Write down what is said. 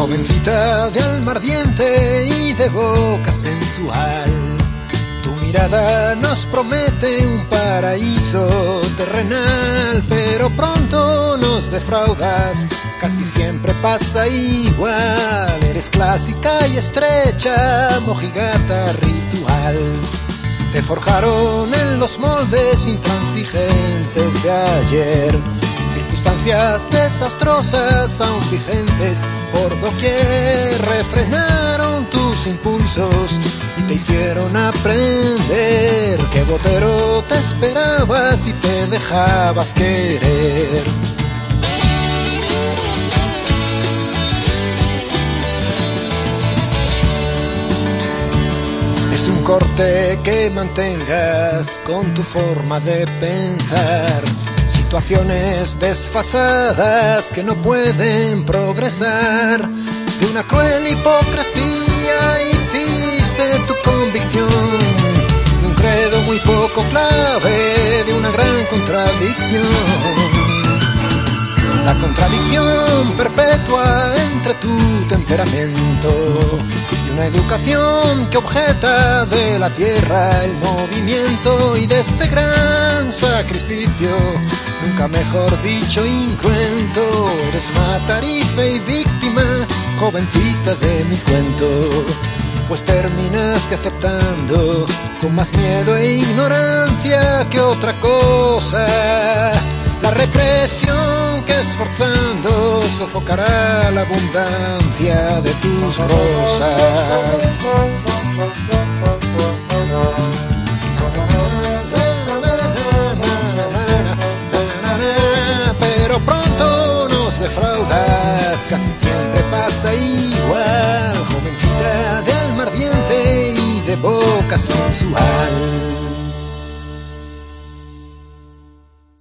Jovencita de alma ardiente y de boca sensual. Tu mirada nos promete un paraíso terrenal, pero pronto nos defraudas. Casi siempre pasa igual. Eres clásica y estrecha, mojigata ritual. Te forjaron en los moldes intransigentes de ayer. Circunstancias desastrosas aún vigentes por doquier refrenaron tus impulsos y te hicieron aprender que botero te esperabas y te dejabas querer. Es un corte que mantengas con tu forma de pensar. Situaciones desfasadas que no pueden progresar. De una cruel hipocresía hiciste tu convicción. De un credo muy poco clave, de una gran contradicción. La contradicción perpetua entre tu temperamento y una educación que objeta de la tierra el movimiento y de este gran sacrificio, nunca mejor dicho incruento, eres matarife y víctima, jovencita de mi cuento. Pues terminaste aceptando con más miedo e ignorancia que otra cosa la represión que esforzando sofocará la abundancia de tus rosas. Casi siempre pasa igual, jovencita de alma ardiente y de boca sensual.